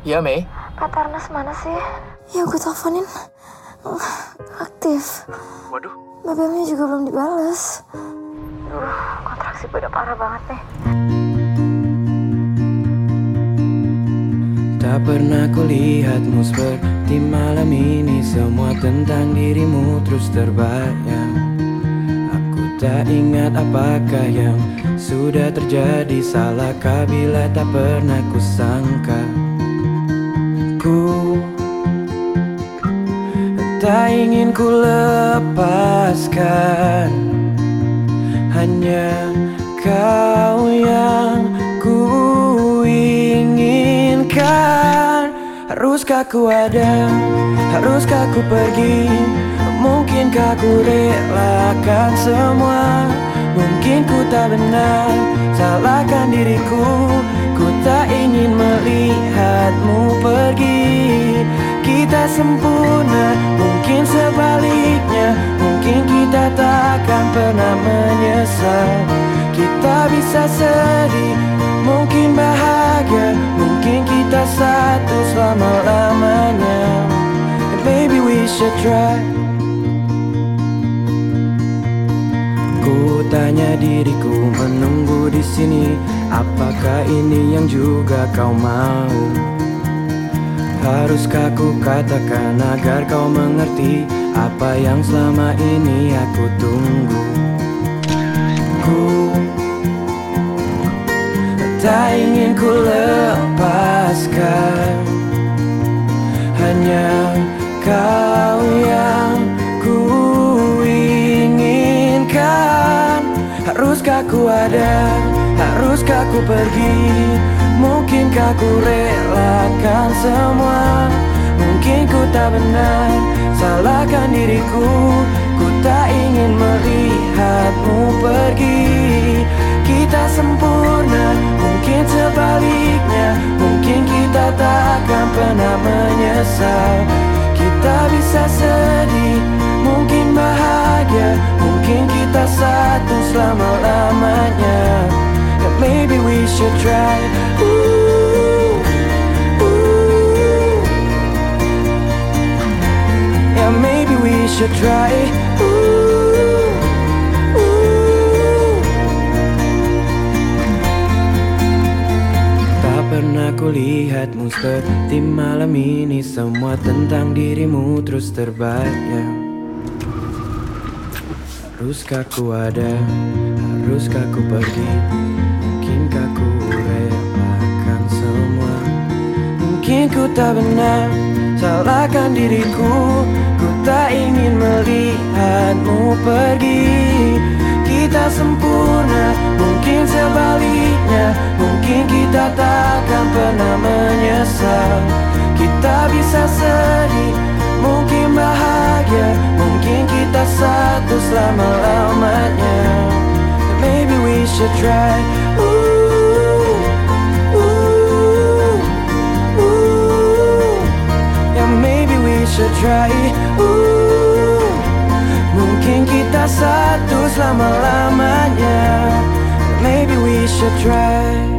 Ya, Mei. Kak Tarnas mana sih? Ya gue teleponin aktif. Waduh. BBM-nya juga belum dibales. Duh, kontraksi gue udah parah banget nih. Tak pernah kulihatmu seperti malam ini Semua tentang dirimu terus terbayang tak ingat apakah yang sudah terjadi Salahkah bila tak pernah kusangka. Ku tak ingin ku lepaskan. Hanya kau yang ku inginkan. Haruskah ku ada, haruskah ku pergi Mungkinkah ku relakan semua? Mungkin ku tak benar, salahkan diriku. Ku tak ingin melihatmu pergi. Kita sempurna, mungkin sebaliknya. Mungkin kita takkan pernah menyesal. Kita bisa sedih, mungkin bahagia. Mungkin kita satu selama-lamanya. Baby we should try tanya diriku menunggu di sini Apakah ini yang juga kau mau? Haruskah ku katakan agar kau mengerti Apa yang selama ini aku tunggu Ku tak ingin ku lepaskan Haruskah ku ada, haruskah ku pergi? Mungkinkah ku relakan semua? Mungkin ku tak benar, salahkan diriku. Ku tak ingin melihatmu pergi. Kita sempurna, mungkin sebaliknya. Mungkin kita takkan pernah menyesal. Kita bisa sedih, mungkin bahagia Mungkin kita satu selama-lamanya. And maybe we should try. Ooh, ooh. Yeah, maybe we should try. Ooh, ooh. Tak seperti malam ini. Semua tentang dirimu terus terbayang Haruskah ku ada, haruskah ku pergi? Mungkinkah ku relakan semua? Mungkin ku tak benar, salahkan diriku. Ku tak ingin melihatmu pergi. Kita sempurna, mungkin sebaliknya. Mungkin kita takkan satu selama-lamanya Maybe we should try. Ooh, ooh, ooh. Yeah, maybe we should try. Ooh, Mungkin kita satu selama-lamanya Maybe we should try